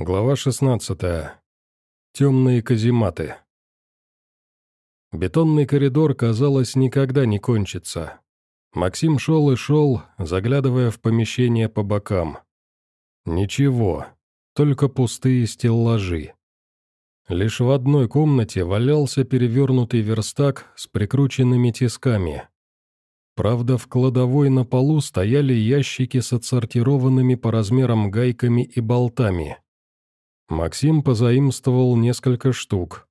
Глава 16. Темные казематы. Бетонный коридор, казалось, никогда не кончится. Максим шел и шел, заглядывая в помещение по бокам. Ничего, только пустые стеллажи. Лишь в одной комнате валялся перевернутый верстак с прикрученными тисками. Правда, в кладовой на полу стояли ящики с отсортированными по размерам гайками и болтами. Максим позаимствовал несколько штук.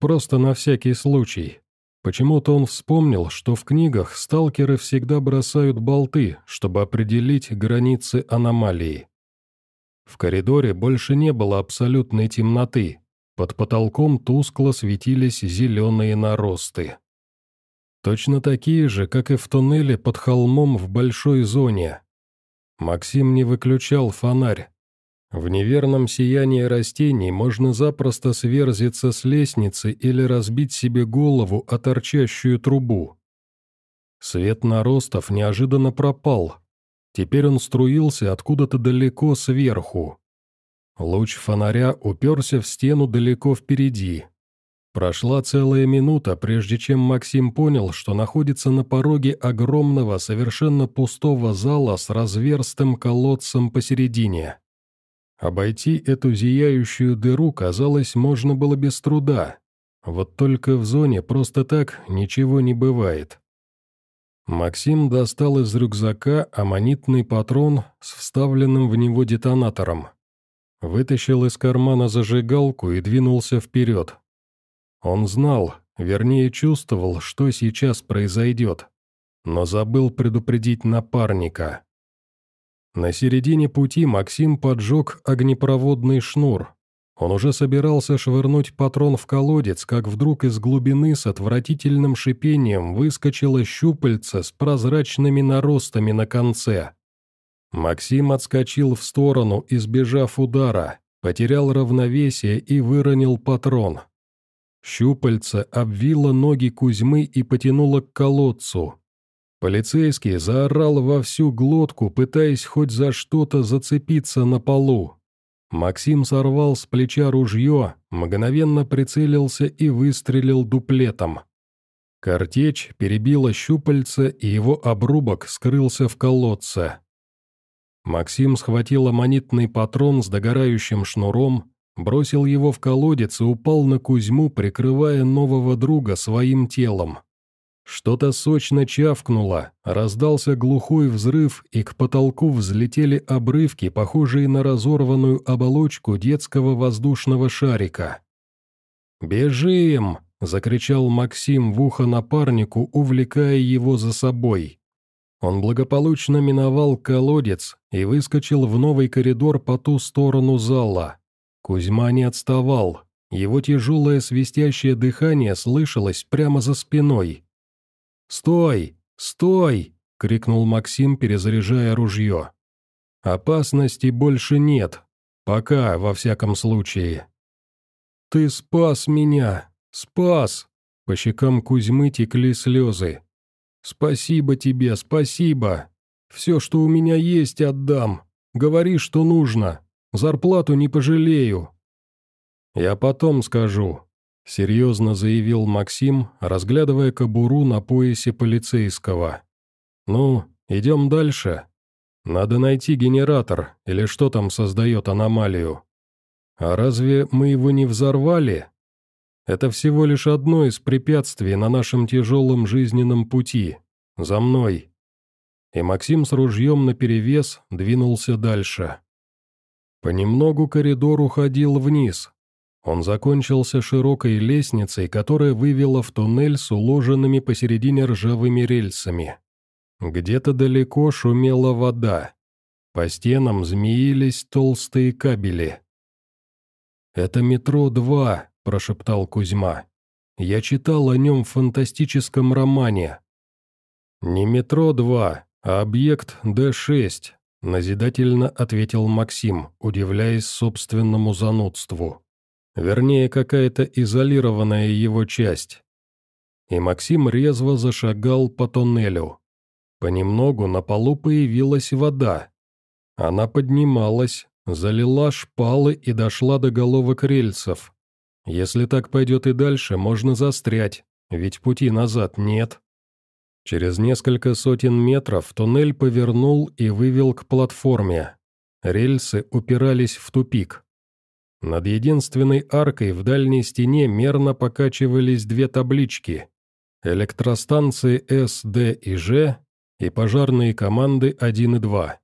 Просто на всякий случай. Почему-то он вспомнил, что в книгах сталкеры всегда бросают болты, чтобы определить границы аномалии. В коридоре больше не было абсолютной темноты. Под потолком тускло светились зеленые наросты. Точно такие же, как и в туннеле под холмом в большой зоне. Максим не выключал фонарь, в неверном сиянии растений можно запросто сверзиться с лестницы или разбить себе голову о торчащую трубу. Свет наростов неожиданно пропал. Теперь он струился откуда-то далеко сверху. Луч фонаря уперся в стену далеко впереди. Прошла целая минута, прежде чем Максим понял, что находится на пороге огромного, совершенно пустого зала с разверстым колодцем посередине. Обойти эту зияющую дыру, казалось, можно было без труда. Вот только в зоне просто так ничего не бывает. Максим достал из рюкзака аммонитный патрон с вставленным в него детонатором. Вытащил из кармана зажигалку и двинулся вперед. Он знал, вернее чувствовал, что сейчас произойдет, но забыл предупредить напарника. На середине пути Максим поджег огнепроводный шнур. Он уже собирался швырнуть патрон в колодец, как вдруг из глубины с отвратительным шипением выскочило щупальце с прозрачными наростами на конце. Максим отскочил в сторону, избежав удара, потерял равновесие и выронил патрон. Щупальце обвило ноги Кузьмы и потянуло к колодцу. Полицейский заорал во всю глотку, пытаясь хоть за что-то зацепиться на полу. Максим сорвал с плеча ружье, мгновенно прицелился и выстрелил дуплетом. Картечь перебила щупальца, и его обрубок скрылся в колодце. Максим схватил аммонитный патрон с догорающим шнуром, бросил его в колодец и упал на Кузьму, прикрывая нового друга своим телом. Что-то сочно чавкнуло, раздался глухой взрыв, и к потолку взлетели обрывки, похожие на разорванную оболочку детского воздушного шарика. «Бежим!» — закричал Максим в ухо напарнику, увлекая его за собой. Он благополучно миновал колодец и выскочил в новый коридор по ту сторону зала. Кузьма не отставал, его тяжелое свистящее дыхание слышалось прямо за спиной. «Стой! Стой!» — крикнул Максим, перезаряжая ружье. «Опасности больше нет. Пока, во всяком случае». «Ты спас меня! Спас!» По щекам Кузьмы текли слезы. «Спасибо тебе, спасибо! Все, что у меня есть, отдам. Говори, что нужно. Зарплату не пожалею». «Я потом скажу», — серьезно заявил Максим, разглядывая кобуру на поясе полицейского. «Ну, идем дальше. Надо найти генератор, или что там создает аномалию. А разве мы его не взорвали? Это всего лишь одно из препятствий на нашем тяжелом жизненном пути. За мной». И Максим с ружьем наперевес двинулся дальше. Понемногу коридор уходил вниз, он закончился широкой лестницей, которая вывела в туннель с уложенными посередине ржавыми рельсами. Где-то далеко шумела вода. По стенам змеились толстые кабели. «Это метро-2», — прошептал Кузьма. «Я читал о нем в фантастическом романе». «Не метро-2, а объект Д-6», — назидательно ответил Максим, удивляясь собственному занудству. Вернее, какая-то изолированная его часть. И Максим резво зашагал по тоннелю. Понемногу на полу появилась вода. Она поднималась, залила шпалы и дошла до головок рельсов. Если так пойдет и дальше, можно застрять, ведь пути назад нет. Через несколько сотен метров туннель повернул и вывел к платформе. Рельсы упирались в тупик. Над единственной аркой в дальней стене мерно покачивались две таблички. Электростанции С, Д и Ж и пожарные команды 1 и 2.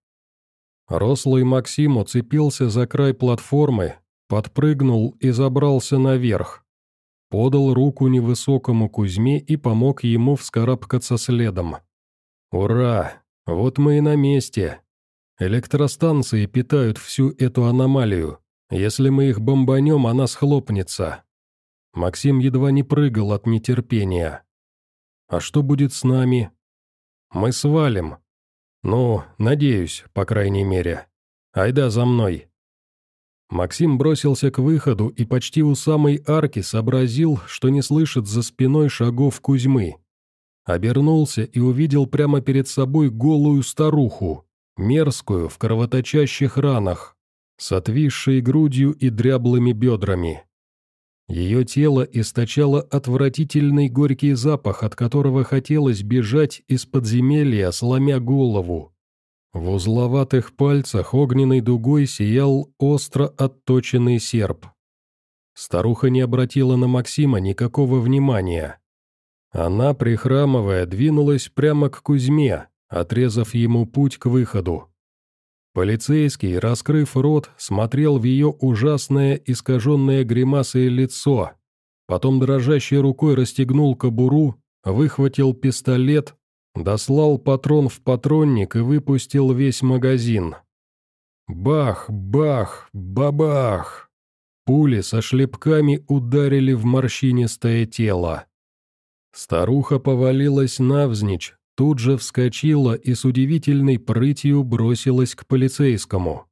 Рослый Максим уцепился за край платформы, подпрыгнул и забрался наверх. Подал руку невысокому Кузьме и помог ему вскарабкаться следом. «Ура! Вот мы и на месте! Электростанции питают всю эту аномалию. Если мы их бомбанем, она схлопнется». Максим едва не прыгал от нетерпения. «А что будет с нами?» «Мы свалим. Ну, надеюсь, по крайней мере. Айда за мной». Максим бросился к выходу и почти у самой арки сообразил, что не слышит за спиной шагов Кузьмы. Обернулся и увидел прямо перед собой голую старуху мерзкую, в кровоточащих ранах, с отвисшей грудью и дряблыми бедрами. Ее тело источало отвратительный горький запах, от которого хотелось бежать из подземелья, сломя голову. В узловатых пальцах огненной дугой сиял остро отточенный серп. Старуха не обратила на Максима никакого внимания. Она, прихрамывая, двинулась прямо к Кузьме, отрезав ему путь к выходу. Полицейский, раскрыв рот, смотрел в ее ужасное искаженное гримасой лицо, потом дрожащей рукой расстегнул кобуру, выхватил пистолет, дослал патрон в патронник и выпустил весь магазин. Бах, бах, бабах! Пули со шлепками ударили в морщинистое тело. Старуха повалилась навзничь, тут же вскочила и с удивительной прытью бросилась к полицейскому.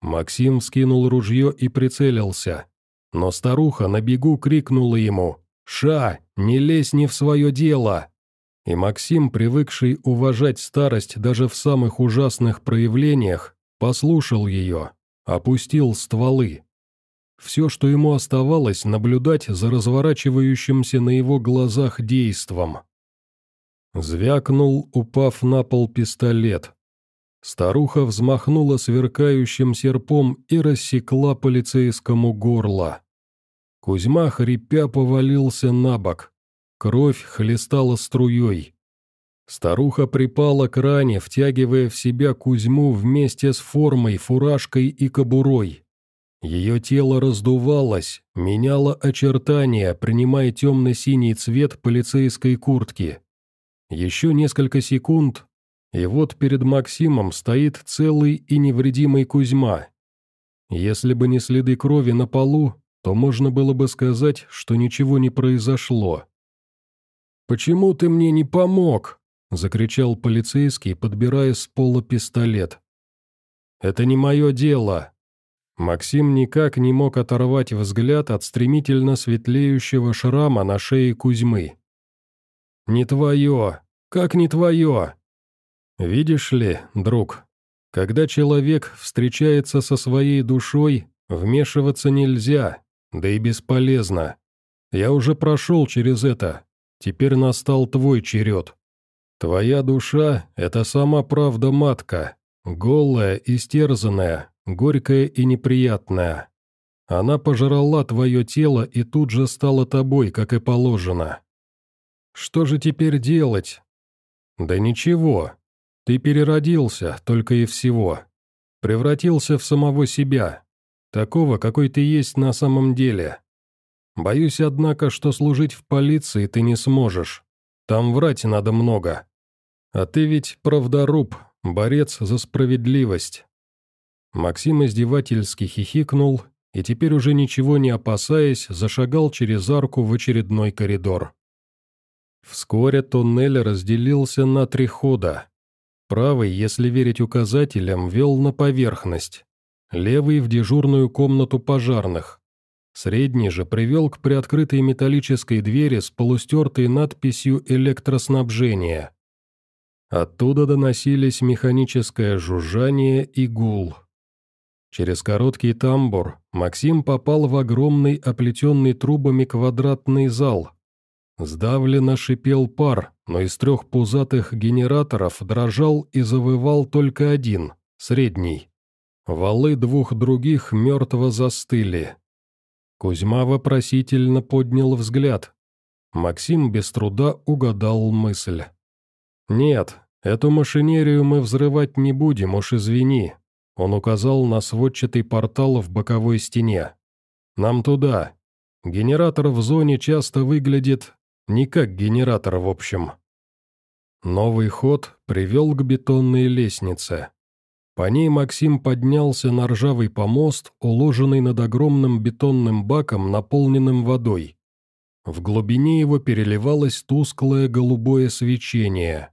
Максим вскинул ружье и прицелился. Но старуха на бегу крикнула ему «Ша, не лезь не в свое дело!» И Максим, привыкший уважать старость даже в самых ужасных проявлениях, послушал ее, опустил стволы. Все, что ему оставалось, наблюдать за разворачивающимся на его глазах действом. Звякнул, упав на пол пистолет. Старуха взмахнула сверкающим серпом и рассекла полицейскому горло. Кузьма, хрипя, повалился на бок. Кровь хлестала струей. Старуха припала к ране, втягивая в себя Кузьму вместе с формой, фуражкой и кобурой. Ее тело раздувалось, меняло очертания, принимая темно-синий цвет полицейской куртки. Еще несколько секунд, и вот перед Максимом стоит целый и невредимый Кузьма. Если бы не следы крови на полу, то можно было бы сказать, что ничего не произошло. «Почему ты мне не помог?» — закричал полицейский, подбирая с пола пистолет. «Это не мое дело». Максим никак не мог оторвать взгляд от стремительно светлеющего шрама на шее Кузьмы. «Не твое! Как не твое?» «Видишь ли, друг, когда человек встречается со своей душой, вмешиваться нельзя, да и бесполезно. Я уже прошел через это, теперь настал твой черед. Твоя душа — это сама правда-матка, голая, истерзанная, горькая и неприятная. Она пожрала твое тело и тут же стала тобой, как и положено. Что же теперь делать? Да ничего. Ты переродился, только и всего. Превратился в самого себя. Такого, какой ты есть на самом деле. Боюсь, однако, что служить в полиции ты не сможешь. Там врать надо много. А ты ведь правдоруб, борец за справедливость. Максим издевательски хихикнул и теперь уже ничего не опасаясь, зашагал через арку в очередной коридор. Вскоре туннель разделился на три хода. Правый, если верить указателям, вел на поверхность. Левый – в дежурную комнату пожарных. Средний же привел к приоткрытой металлической двери с полустертой надписью «Электроснабжение». Оттуда доносились механическое жужжание и гул. Через короткий тамбур Максим попал в огромный оплетенный трубами квадратный зал. Сдавленно шипел пар, но из трех пузатых генераторов дрожал и завывал только один, средний. Валы двух других мертво застыли. Кузьма вопросительно поднял взгляд. Максим без труда угадал мысль. «Нет, эту машинерию мы взрывать не будем, уж извини». Он указал на сводчатый портал в боковой стене. «Нам туда. Генератор в зоне часто выглядит не как генератор в общем». Новый ход привел к бетонной лестнице. По ней Максим поднялся на ржавый помост, уложенный над огромным бетонным баком, наполненным водой. В глубине его переливалось тусклое голубое свечение.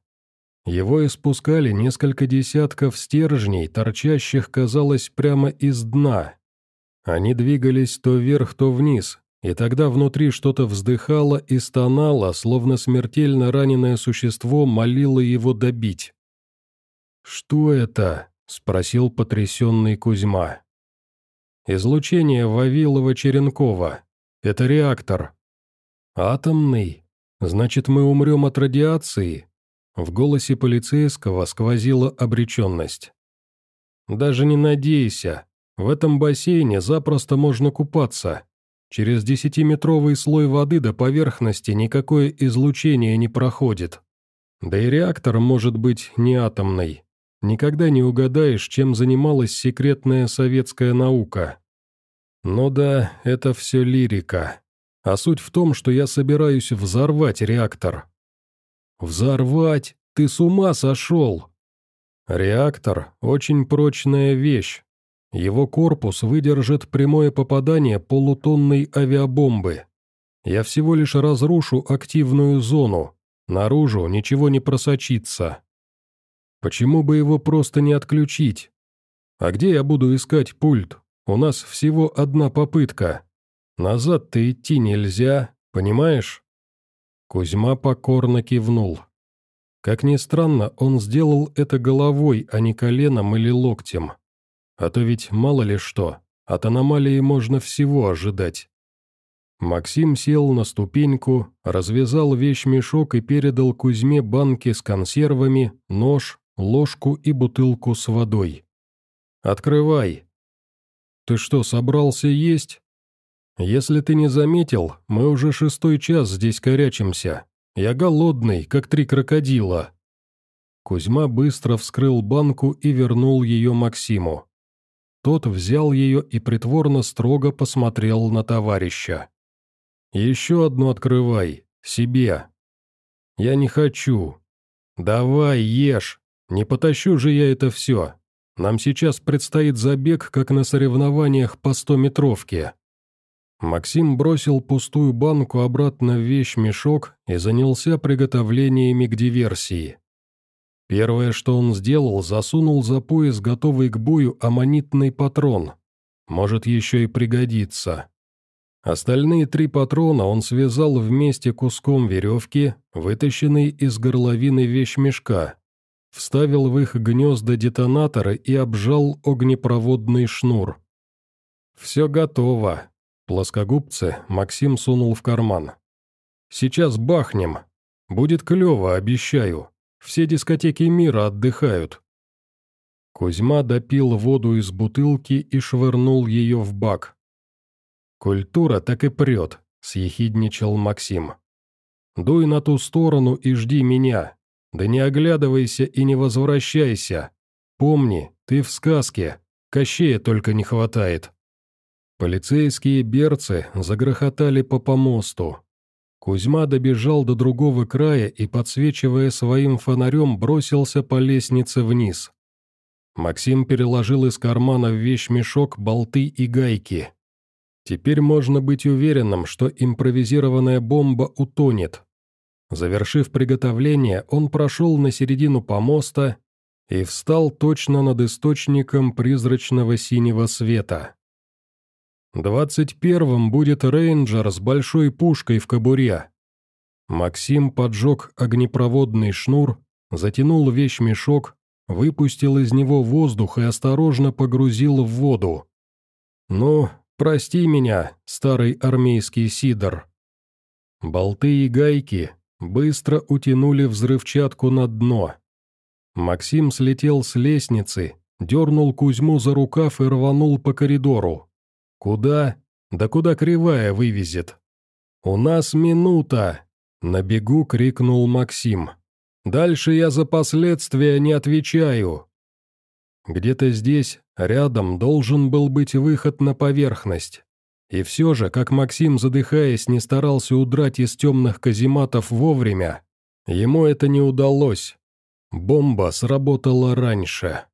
Его испускали несколько десятков стержней, торчащих, казалось, прямо из дна. Они двигались то вверх, то вниз, и тогда внутри что-то вздыхало и стонало, словно смертельно раненое существо молило его добить. «Что это?» — спросил потрясенный Кузьма. «Излучение Вавилова-Черенкова. Это реактор». «Атомный? Значит, мы умрем от радиации?» В голосе полицейского сквозила обреченность. «Даже не надейся. В этом бассейне запросто можно купаться. Через десятиметровый слой воды до поверхности никакое излучение не проходит. Да и реактор может быть не атомный. Никогда не угадаешь, чем занималась секретная советская наука. Ну да, это все лирика. А суть в том, что я собираюсь взорвать реактор. Взорвать? Ты с ума сошел? Реактор – очень прочная вещь. Его корпус выдержит прямое попадание полутонной авиабомбы. Я всего лишь разрушу активную зону. Наружу ничего не просочится. Почему бы его просто не отключить? А где я буду искать пульт? У нас всего одна попытка. Назад-то идти нельзя, понимаешь?» Кузьма покорно кивнул. Как ни странно, он сделал это головой, а не коленом или локтем. А то ведь мало ли что, от аномалии можно всего ожидать. Максим сел на ступеньку, развязал вещмешок и передал Кузьме банки с консервами, нож, ложку и бутылку с водой. «Открывай». «Ты что, собрался есть?» «Если ты не заметил, мы уже шестой час здесь корячимся. Я голодный, как три крокодила». Кузьма быстро вскрыл банку и вернул ее Максиму. Тот взял ее и притворно строго посмотрел на товарища. «Еще одну открывай, себе». «Я не хочу». «Давай, ешь, не потащу же я это все. Нам сейчас предстоит забег, как на соревнованиях по стометровке». Максим бросил пустую банку обратно в вещмешок и занялся приготовлениями к диверсии. Первое, что он сделал, засунул за пояс готовый к бою аммонитный патрон. Может, еще и пригодится. Остальные три патрона он связал вместе куском веревки, вытащенной из горловины вещмешка, вставил в их гнезда детонаторы и обжал огнепроводный шнур. «Все готово», — плоскогубцы Максим сунул в карман. «Сейчас бахнем. Будет клево, обещаю. Все дискотеки мира отдыхают». Кузьма допил воду из бутылки и швырнул ее в бак. «Культура так и прет», — съехидничал Максим. «Дуй на ту сторону и жди меня. Да не оглядывайся и не возвращайся. Помни, ты в сказке, Кощея только не хватает». Полицейские берцы загрохотали по помосту. Кузьма добежал до другого края и, подсвечивая своим фонарем, бросился по лестнице вниз. Максим переложил из кармана в вещмешок болты и гайки. Теперь можно быть уверенным, что импровизированная бомба утонет. Завершив приготовление, он прошел на середину помоста и встал точно над источником призрачного синего света. «Двадцать первым будет рейнджер с большой пушкой в кобуре». Максим поджег огнепроводный шнур, затянул вещмешок, выпустил из него воздух и осторожно погрузил в воду. «Ну, прости меня, старый армейский сидор». Болты и гайки быстро утянули взрывчатку на дно. Максим слетел с лестницы, дернул Кузьму за рукав и рванул по коридору. «Куда? Да куда кривая вывезет?» «У нас минута!» — на бегу крикнул Максим. «Дальше я за последствия не отвечаю!» Где-то здесь, рядом, должен был быть выход на поверхность. И все же, как Максим, задыхаясь, не старался удрать из темных казематов вовремя, ему это не удалось. Бомба сработала раньше.